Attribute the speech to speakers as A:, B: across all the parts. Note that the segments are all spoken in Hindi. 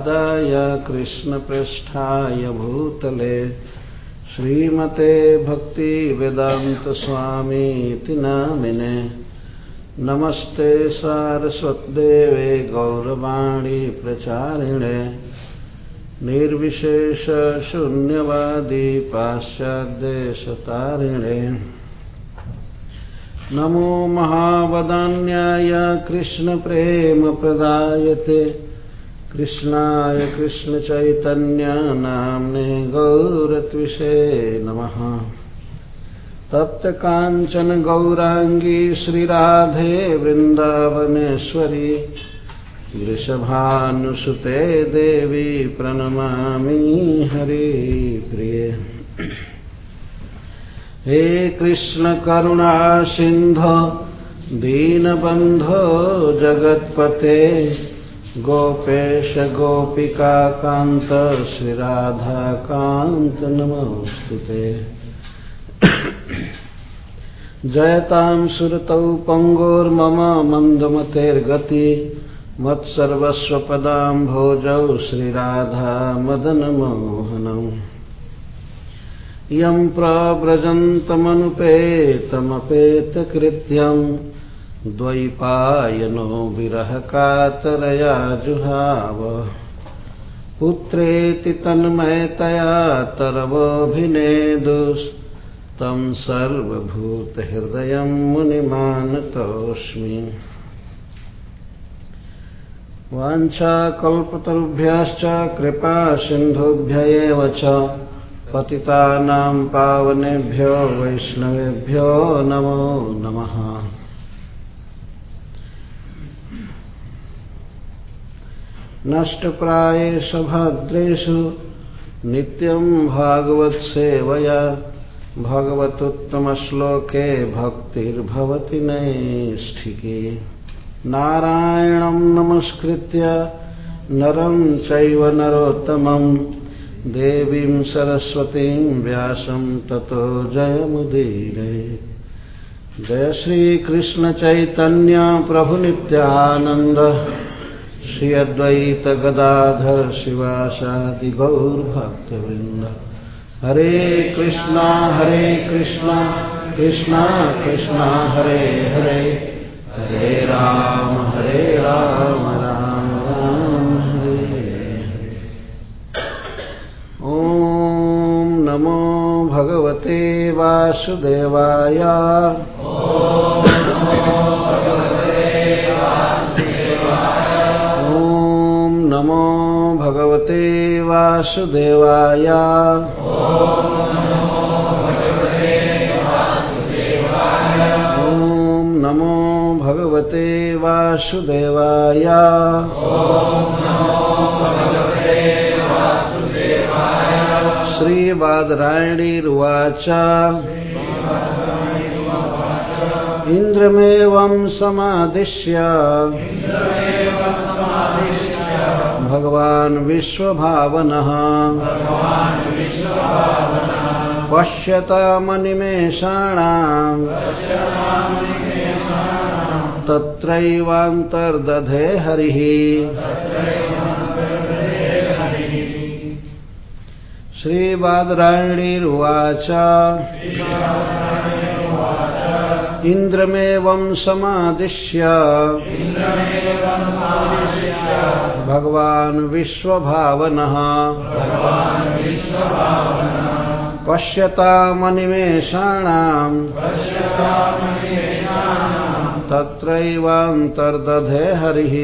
A: दाय कृष्णपृष्ठाय भूतले श्रीमते भक्तिवेदान्तस्वामीति नामिने। नमस्ते सारस्वत्देवे गौरवाणी प्रचारिणे। निर्विशेषशून्यवादी पाश्चाद्देशतारिणे नमो महावदान्याय कृष्णप्रेमप्रदायते कृष्णाय कृष्णचैतन्यनाम्ने गौरत्विषे नमः। तप्तकाञ्चन गौराङ्गी श्रीराधे वृन्दावनेश्वरी वृषभानुसुते देवी प्रणमामि हरि प्रिये। हे कृष्णकरुणा सिन्धो, दीनबन्धो, जगत्पते गोपेश गोपिकान्त श्रीराधाकान्त नमोऽस्तु ते। जयतां सुरतौ पङ्गोर्मम मन्दमतेर्गति मत्सर्वस्वपदाम्भोजौ श्रीराधा मदनमोहनम्। यं प्रव्रजन्तमनुपेतमपेतकृत्यम्। द्वैपायनो विरहकातरया जुहाव पुत्रेति तन्मयतया तरवोऽभिनेदुस्तं सर्वभूतहृदयं मुनिमानतोऽस्मि। वाञ्छाकल्पतरुभ्यश्च, कृपासिन्धुभ्य एव च। पतितानां पावनेभ्यो, वैष्णवेभ्यो नमो नमः। नष्टप्रायेषु भद्रेषु नित्यं भागवत्सेवया भगवतुत्तमश्लोके भक्तिर्भवति नैष्ठिके। नारायणं नमस्कृत्य नरं चैव नरोत्तमं। देवीं सरस्वतीं व्यासं ततो जयमुदीरे। जय श्रीकृष्णचैतन्य प्रभुनित्यानन्द श्री गदाधर शिवासादि गौरभक्तवृंद हरे कृष्णा हरे कृष्णा कृष्णा कृष्णा, हरे हरे। हरे राम हरे राम राम राम, हरे। ॐ नमो भगवते वासुदेवाय। भगवते वासुदेवाय। ॐ नमो भगवते वासुदेवाय। श्रीबादरायणीरुवाच इन्द्रमेवं समादिश्य। भगवान् विश्वभावनः। पश्यतामनिमेषाणाम्। तत्रैवान्तर्दधे हरिः। श्रीबादरायणीरुवाच। इन्द्रमेवं समादिश्य। भगवान् विश्वभावनः। पश्यतामनिमेषाणाम्। तत्रैवान्तर्दधे हरिः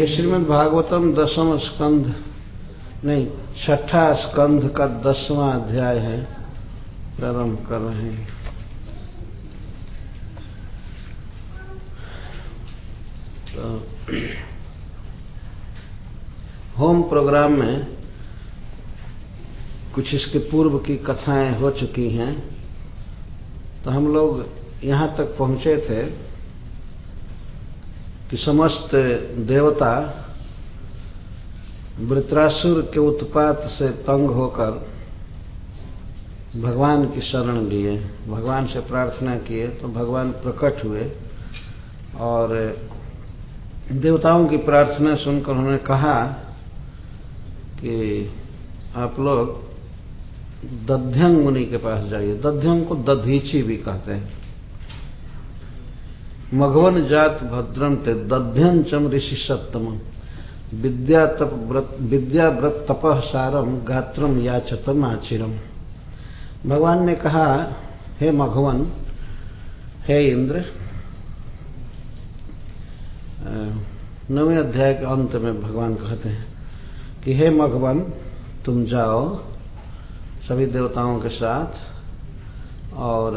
A: ये श्रीमद् भागवतम दसम स्कंध नहीं, छठा स्कंध का दसवां अध्याय है। प्रारंभ कर रहे हैं। तो होम प्रोग्राम में कुछ इसके पूर्व की कथाएँ हो चुकी हैं। तो हम लोग यहाँ तक पहुँचे थे कि समस्त देवता वृत्रासुर के उत्पात से तंग होकर भगवान की शरण लिए, भगवान से प्रार्थना किए तो भगवान प्रकट हुए और देवताओं की प्रार्थना सुनकर उन्होंने कहा कि आप लोग दध्यंग मुनि के पास जाइए। दध्यंग को दधीची भी कहते हैं। मघवन जात भद्रम ते दध्यं चम ऋषि सत्तम विद्या तप व्रत विद्या व्रत तपह सारम गात्रम याचतम आचिरम। भगवान ने कहा, हे मघवन, हे इंद्र नवे अध्याय के अंत में भगवान कहते हैं कि हे मघवन, तुम जाओ सभी देवताओं के साथ और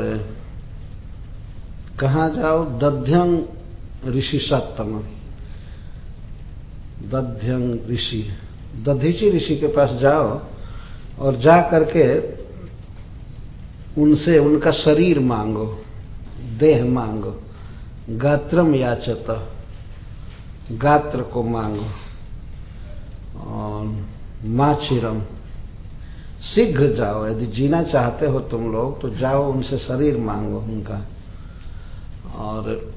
A: कहा जाओ? दध्यंग ऋषि सप्तम। दध्यंग ऋषि। दधीची ऋषि के पास जाओ और जा करके उनसे उनका शरीर मांगो, देह मांगो, गात्रम याचत, गात्र को मांगो, और माचिरम, शीघ्र जाओ। यदि जीना चाहते हो तुम लोग तो जाओ, उनसे शरीर मांगो उनका। और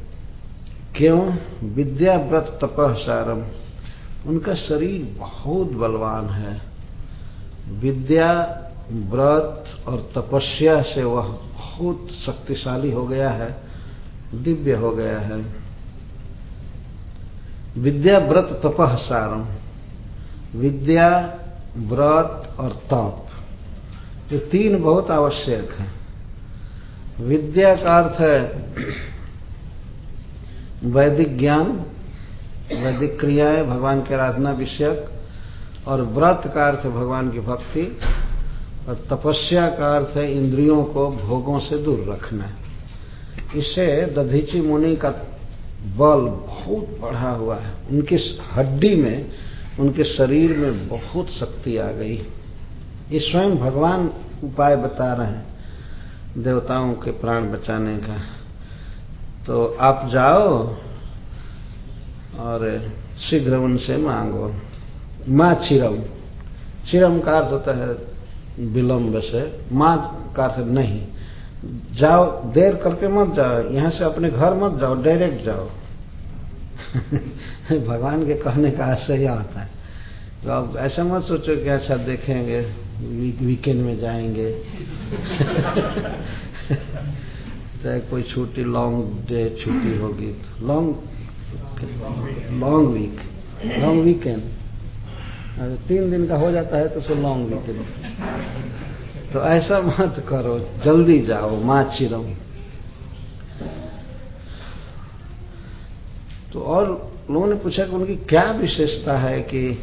A: क्यों? विद्या व्रत तपह सारम उनका शरीर बहुत बलवान है। विद्या व्रत और तपस्या से वह बहुत शक्तिशाली हो गया है, दिव्य हो गया है। विद्या, व्रत तपह सारम विद्या, व्रत और तप। ये तीन बहुत आवश्यक है। विद्या का अर्थ है वैदिक ज्ञान, वैदिक क्रियाएँ, भगवान की आराधना विषयक, और व्रत का अर्थ भगवान की भक्ति। और तपस्या का अर्थ है इंद्रियों को भोगों से दूर रखना। इससे दधीची मुनि का बल बहुत बढ़ा हुआ है। उनकी हड्डी में, उनके शरीर में बहुत शक्ति आ गई ये स्वयं भगवान उपाय बता रहे हैं, देवताओं के प्राण बचाने का। तो आप जाओ और शीघ्र उनसे मांगो। माँ चिरम। चिरम का अर्थ होता है विलंब से माँ का नहीं। जाओ, देर करके मत जाओ, यहाँ से अपने घर मत जाओ डायरेक्ट जाओ। भगवान के कहने का यह आता है। तो अब ऐसा मत सोचो कि अच्छा देखेंगे वीकेंड में जाएँगे। चाहे कोई छुट्टी लॉन्ग डे छुट्टी होगी तो long long week long weekend तीन दिन का हो जाता है तो सो लॉन्ग वीकेंड तो ऐसा मत करो, जल्दी जाओ माँ चिरम तो और लोगों ने पूछा कि उनकी क्या विशेषता है कि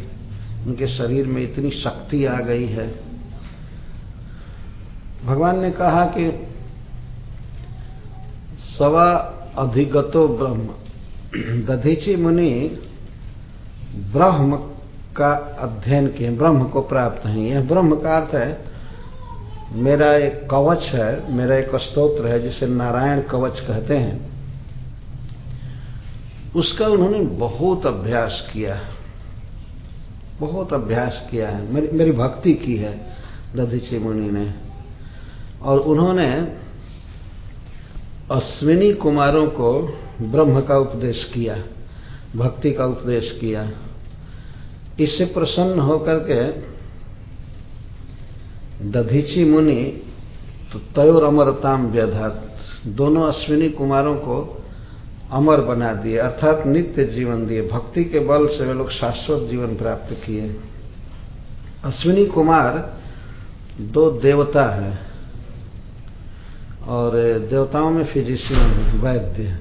A: उनके शरीर में इतनी शक्ति आ गई है? भगवान ने कहा कि सवा अधिगतो ब्रह्म। दधीची मुनि ब्रह्म का अध्ययन किए ब्रह्म को प्राप्त है। यह ब्रह्म का अर्थ है मेरा एक कवच है मेरा एक स्त्रोत्र है जिसे नारायण कवच कहते हैं। उसका उन्होंने बहुत अभ्यास किया बहुत अभ्यास किया है। मेरी, मेरी भक्ति की है दधीची मुनि ने। और उन्होंने अश्विनी कुमारों को ब्रह्म का उपदेश किया भक्ति का उपदेश किया। इससे प्रसन्न होकर के दधीची मुनि तो तयोर अमरताम व्यधात, दोनों अश्विनी कुमारों को अमर बना दिए, अर्थात नित्य जीवन दिए, भक्ति के बल से वे लोग शाश्वत जीवन प्राप्त किए। अश्विनी कुमार दो देवता है और देवताओं में फिजिशियन, वैद्य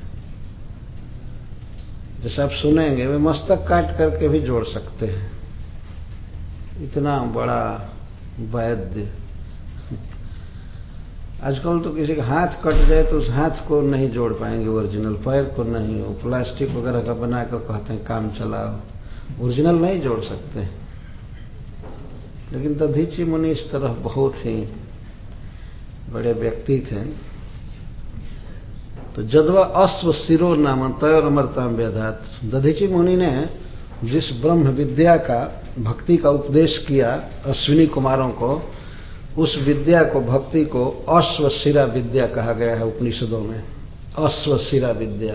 A: जैसे आप सुनेंगे, वे मस्तक काट करके भी जोड़ सकते हैं। इतना बड़ा वैद्य। आजकल तो किसी का हाथ कट जाए तो उस हाथ को नहीं जोड़ पाएँगे ओरिजिनल पैर को नहीं हो। प्लास्टिक वगैरह का बनाकर कहते हैं, काम चलाओ। ओरिजिनल नहीं जोड़ सकते। लेकिन दधीची मुनि इस तरह बहुत ही बड़े व्यक्ति थे। तो जदवा अश्व सिरो नाम तय अमरता व्यधात दधीची मुनि ने जिस ब्रह्म विद्या का, भक्ति का उपदेश किया अश्विनी कुमारों को, उस विद्या को, भक्ति को अश्वशिरा विद्या कहा गया है उपनिषदों में। अश्वशिरा विद्या।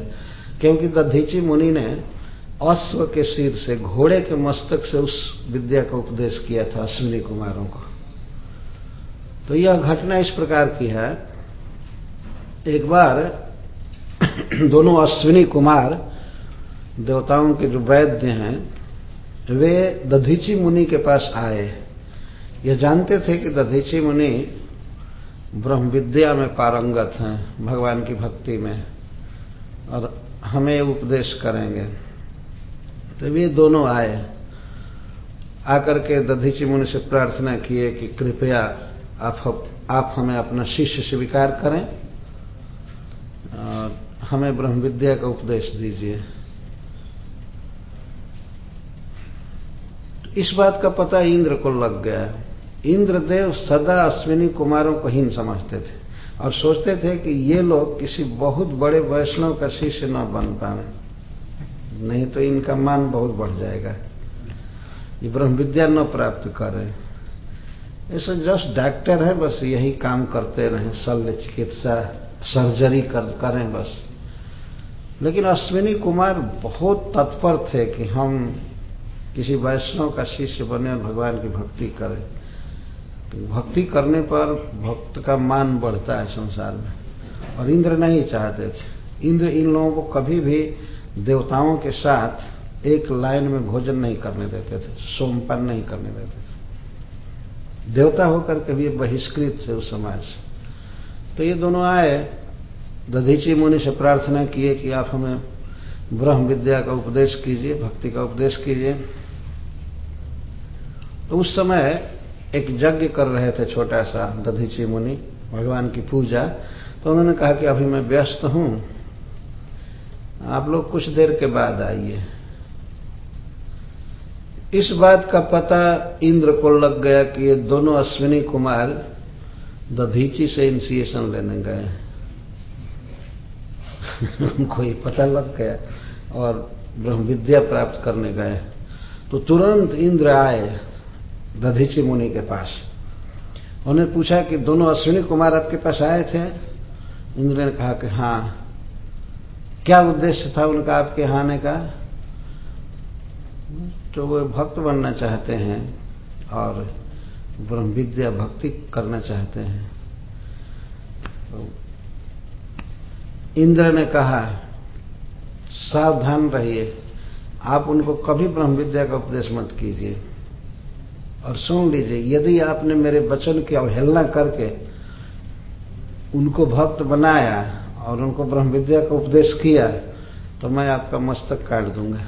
A: क्योंकि दधीची मुनि ने अश्व के सिर से, घोड़े के मस्तक से उस विद्या का उपदेश किया था अश्विनी कुमारों को। तो यह घटना इस प्रकार की है। एक बार दोनों अश्विनी कुमार देवताओं के जो वैद्य हैं, वे दधीची मुनि के पास आए। यह जानते थे कि दधीची मुनि ब्रह्म विद्या में पारंगत हैं, भगवान की भक्ति में, और हमें उपदेश करेंगे। तो ये दोनों आए। आकर के दधीची मुनि से प्रार्थना किए कि कृपया आप आप हमें अपना शिष्य स्वीकार करें। हमें ब्रह्म विद्या का उपदेश दीजिए। इस बात का पता इंद्र को लग गया। इंद्रदेव सदा अश्विनी कुमारों को हीन समझते थे और सोचते थे कि ये लोग किसी बहुत बड़े वैष्णव का शिष्य न बन पाए। नहीं तो इनका मान बहुत बढ़ जाएगा। ये ब्रह्म विद्या न प्राप्त करें। ऐसे जस्ट डॉक्टर है बस यही काम करते रहें। शल्य चिकित्सा सर्जरी कर, करें बस। लेकिन अश्विनी कुमार बहुत तत्पर थे कि हम किसी वैष्णव का शिष्य बने और भगवान की भक्ति करें। भक्ति करने पर भक्त का मान बढ़ता है संसार में, और इंद्र नहीं चाहते थे। इंद्र इन लोगों को कभी भी देवताओं के साथ एक लाइन में भोजन नहीं करने देते थे, सोमपान नहीं करने देते थे। देवता होकर के भी बहिष्कृत थे उस समाज से। तो ये दोनों आए दधीची मुनि से प्रार्थना किए कि आप हमें ब्रह्म विद्या का उपदेश कीजिए, भक्ति का उपदेश कीजिए। तो उस समय एक यज्ञ कर रहे थे छोटा सा दधीची मुनि, भगवान की पूजा। तो उन्होंने कहा कि अभी मैं व्यस्त हूँ। आप लोग कुछ देर के बाद आइए। इस बात का पता इंद्र को लग गया कि ये दोनों अश्विनी कुमार दधीची से इनिशिएशन लेने गए उनको ही पता लग गया और ब्रह्म विद्या प्राप्त करने गए। तो तुरंत इंद्र आए दधीची मुनि के पास। उन्हें पूछा कि दोनों अश्विनी कुमार आपके पास आए थे? इंद्र ने कहा कि हाँ। क्या उद्देश्य था उनका आपके आने का? तो वो भक्त बनना चाहते हैं और ब्रह्म विद्या भक्ति करना चाहते हैं। तो इंद्र ने कहा, सावधान रहिए। आप उनको कभी ब्रह्म विद्या का उपदेश मत कीजिए। और सुन लीजिए, यदि आपने मेरे वचन की अवहेलना करके उनको भक्त बनाया और उनको ब्रह्म विद्या का उपदेश किया तो मैं आपका मस्तक काट दूँगा।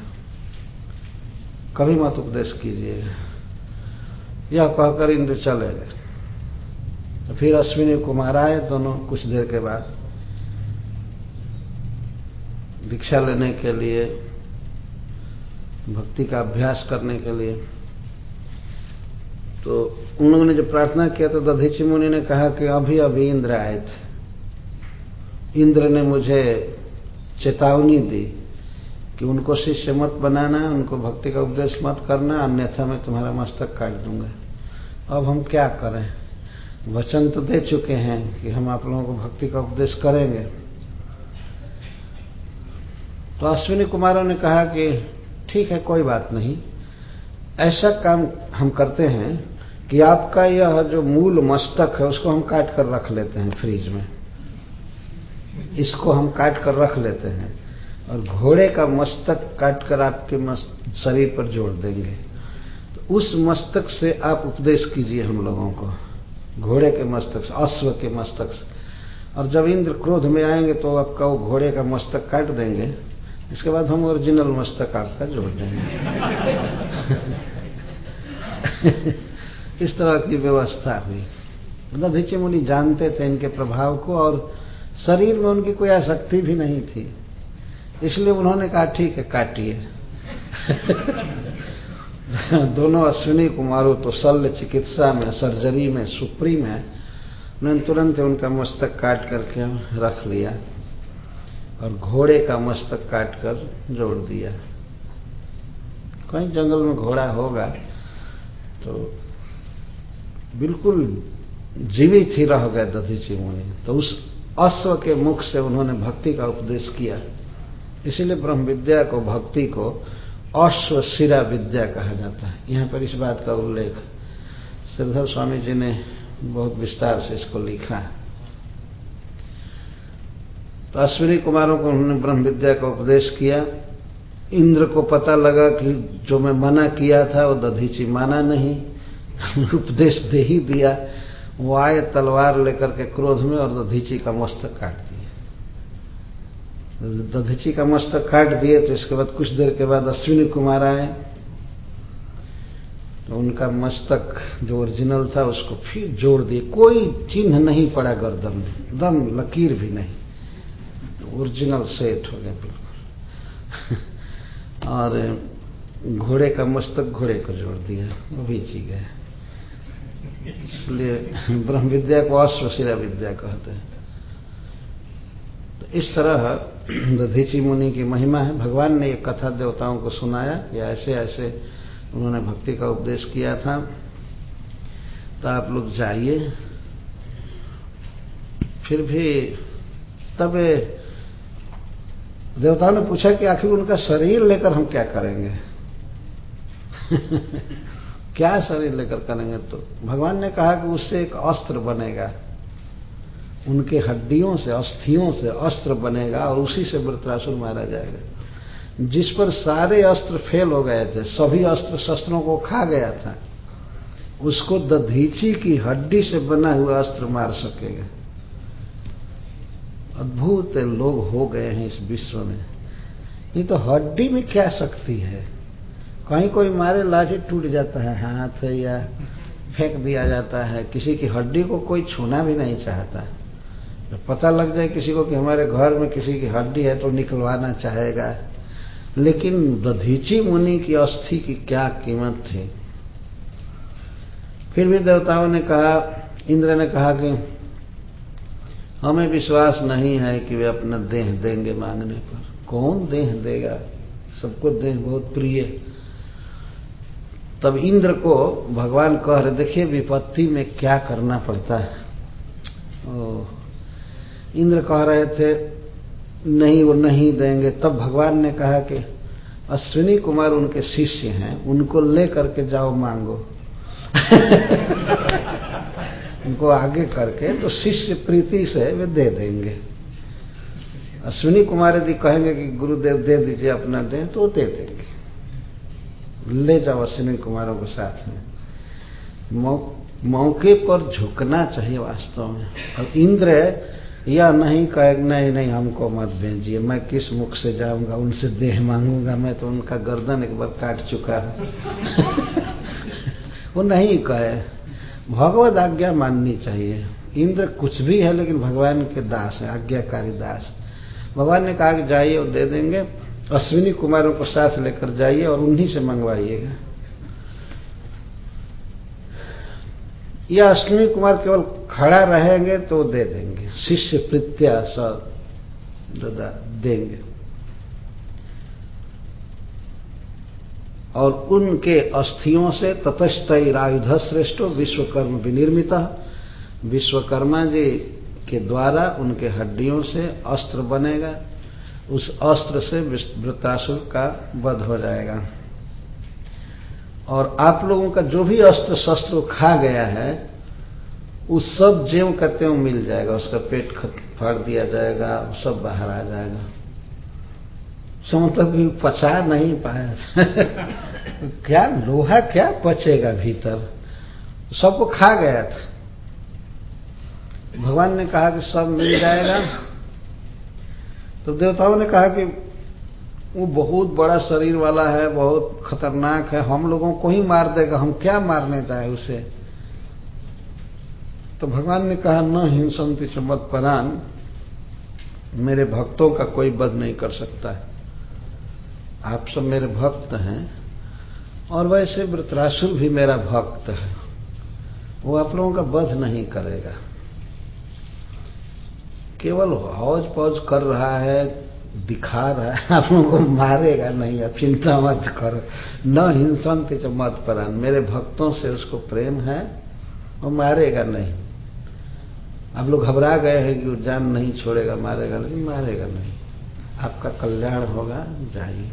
A: कभी मत उपदेश कीजिएगा यह कहकर इंद्र चले गए। तो फिर अश्विनी कुमार आए दोनों कुछ देर के बाद। दीक्षा लेने के लिए, भक्ति का अभ्यास करने के लिए। तो उन लोगों ने जब प्रार्थना किया तो दधीची मुनि ने कहा कि अभी अभी इंद्र आए थे। इंद्र ने मुझे चेतावनी दी कि उनको शिष्य मत बनाना, उनको भक्ति का उपदेश मत करना, अन्यथा मैं तुम्हारा मस्तक काट दूँगा। अब हम क्या करें? वचन तो दे चुके हैं कि हम आप लोगों को भक्ति का उपदेश करेंगे। तो अश्विनी कुमारों ने कहा कि ठीक है, कोई बात नहीं। ऐसा काम हम करते हैं कि आपका यह जो मूल मस्तक है, उसको हम काट कर रख लेते हैं फ्रिज में। इसको हम काट कर रख लेते हैं और घोड़े का मस्तक काट कर आपके शरीर पर जोड़ देंगे। तो उस मस्तक से आप उपदेश कीजिए हम लोगों को। घोड़े के मस्तक से, अश्व के मस्तक से। और जब इंद्र क्रोध में आएँगे तो आपका वो घोड़े का मस्तक काट देंगे। इसके बाद हम ओरिजिनल मस्तक आपका जोड़ देंगे। इस तरह की व्यवस्था हुई। दधीची मुनि जानते थे इनके प्रभाव को और शरीर में उनकी कोई आसक्ति भी नहीं थी। इसलिए उन्होंने कहा, ठीक है, काटिए। दोनों अश्विनी कुमारों तो शल्य चिकित्सा में, सर्जरी में सुप्रीम है उन्होंने तुरंत उनका मस्तक काट करके रख लिया। और घोड़े का मस्तक काट कर जोड़ दिया। कहीं जंगल में घोड़ा होगा तो बिल्कुल जीवित ही रह गए दधीची मुनि। तो उस अश्व के मुख से उन्होंने भक्ति का उपदेश किया। इसीलिए ब्रह्म विद्या को भक्ति को अश्व अश्वशिरा विद्या कहा जाता है। यहाँ पर इस बात का उल्लेख श्रीधर स्वामी जी ने बहुत विस्तार से इसको लिखा। है तो अश्विनी कुमारों को उन्होंने ब्रह्म विद्या का उपदेश किया। इंद्र को पता लगा कि जो मैं मना किया था, वो दधीची माना नहीं। उपदेश दे ही दिया। वो आए तलवार लेकर के क्रोध में और दधीची का मस्तक काट दिया। दधीची का मस्तक काट दिए तो इसके बाद कुछ देर के बाद अश्विनी कुमार आए। तो उनका मस्तक जो ओरिजिनल था, उसको फिर जोड़ दिए। कोई चिन्ह नहीं पड़ा गर्दन में। दम, लकीर भी नहीं। ओरिजिनल सेट हो गया बिल्कुल। और घोड़े का मस्तक घोड़े को जोड़ दिया, वो भी जी गए। इसलिए ब्रह्म विद्या को अश्वशिला विद्या कहते हैं। तो इस तरह दधीची मुनि की महिमा है। भगवान ने ये कथा देवताओं को सुनाया, या ऐसे ऐसे उन्होंने भक्ति का उपदेश किया था। तो आप लोग जाइए। फिर भी तब देवताओं ने पूछा कि आखिर उनका शरीर लेकर हम क्या करेंगे? क्या शरीर लेकर करेंगे? तो भगवान ने कहा कि उससे एक अस्त्र बनेगा। उनके हड्डियों से अस्थियों से अस्त्र बनेगा और उसी से वृत्रासुर मारा जाएगा। जिस पर सारे अस्त्र फेल हो गए थे सभी अस्त्र शस्त्रों को खा गया था उसको दधीची की हड्डी से बना हुआ अस्त्र मार सकेगा। अद्भुत लोग हो गए हैं इस विश्व में। ये तो हड्डी में क्या शक्ति है? कहीं कोई मारे, लाठी टूट जाता है, हाथ या फेंक दिया जाता है। किसी की हड्डी को कोई छूना भी नहीं चाहता। तो पता लग जाए किसी को कि हमारे घर में किसी की हड्डी है तो निकलवाना चाहेगा। लेकिन दधीची मुनि की अस्थि की क्या कीमत थी? फिर भी देवताओं ने कहा, इंद्र ने कहा कि हमें विश्वास नहीं है कि वे अपना देह देंगे मांगने पर। कौन देह देगा? सबको देह बहुत प्रिय। तब इंद्र को भगवान कह रहे देखिए विपत्ति में क्या करना पड़ता है? ओ, इंद्र कह रहे थे नहीं वो नहीं देंगे। तब भगवान ने कहा कि अश्विनी कुमार उनके शिष्य हैं उनको ले करके जाओ मांगो। उनको आगे करके तो शिष्य प्रीति से वे दे देंगे। अश्विनी कुमार यदि कहेंगे कि गुरुदेव दे दीजिए अपना दे तो दे देंगे। ले जाओ अश्विनी कुमारों के साथ में। मौके पर झुकना चाहिए वास्तव में। और इंद्र या नहीं कहे नहीं नहीं, हमको मत भेजिए, मैं किस मुख से जाऊँगा, उनसे देह मांगूँगा, मैं तो उनका गर्दन एक बार काट चुका हूँ। वो नहीं कहे। भगवत आज्ञा माननी चाहिए। इंद्र कुछ भी है, लेकिन भगवान के दास है, आज्ञाकारी दास। भगवान ने कहा कि जाइए और दे देंगे। अश्विनी कुमारों को साथ लेकर जाइए और उन्हीं से मंगवाइएगा। या अश्विनी कुमार केवल खड़ा रहेंगे तो दे देंगे। शिष्य प्रत्या स देंगे। और उनके अस्थियों से ततस्तरायुध श्रेष्ठ विश्वकर्म विनिर्मित। विश्वकर्मा जी के द्वारा उनके हड्डियों से अस्त्र बनेगा। उस अस्त्र से वृतासुर का वध हो जाएगा। और आप लोगों का जो भी अस्त्र शस्त्र खा गया है, उस सब ज्यों का त्यों मिल जाएगा। उसका पेट फाड़ दिया जाएगा सब बाहर आ जाएगा। सो मतलब कि पचा नहीं पाया क्या लोहा क्या पचेगा भीतर? सबको खा गया था। भगवान ने कहा कि सब मिल जाएगा। तो देवताओं ने कहा कि वो बहुत बड़ा शरीर वाला है, बहुत खतरनाक है, हम लोगों को ही मार देगा, हम क्या मारने जाए उसे? तो भगवान ने कहा, न हिंसंति चमत परान मेरे भक्तों का कोई वध नहीं कर सकता है। आप सब मेरे भक्त हैं और वैसे वृतरासुर भी मेरा भक्त है। वो आप लोगों का वध नहीं करेगा। केवल हौज पौज कर रहा है, दिखा रहा है, आप लोगों को मारेगा नहीं, आप चिंता मत करो। न हिंसन के मत परान, मेरे भक्तों से उसको प्रेम है, वो मारेगा नहीं। आप लोग घबरा गए हैं कि वो जान नहीं छोड़ेगा, मारेगा नहीं मारेगा नहीं। आपका कल्याण होगा, जाइए।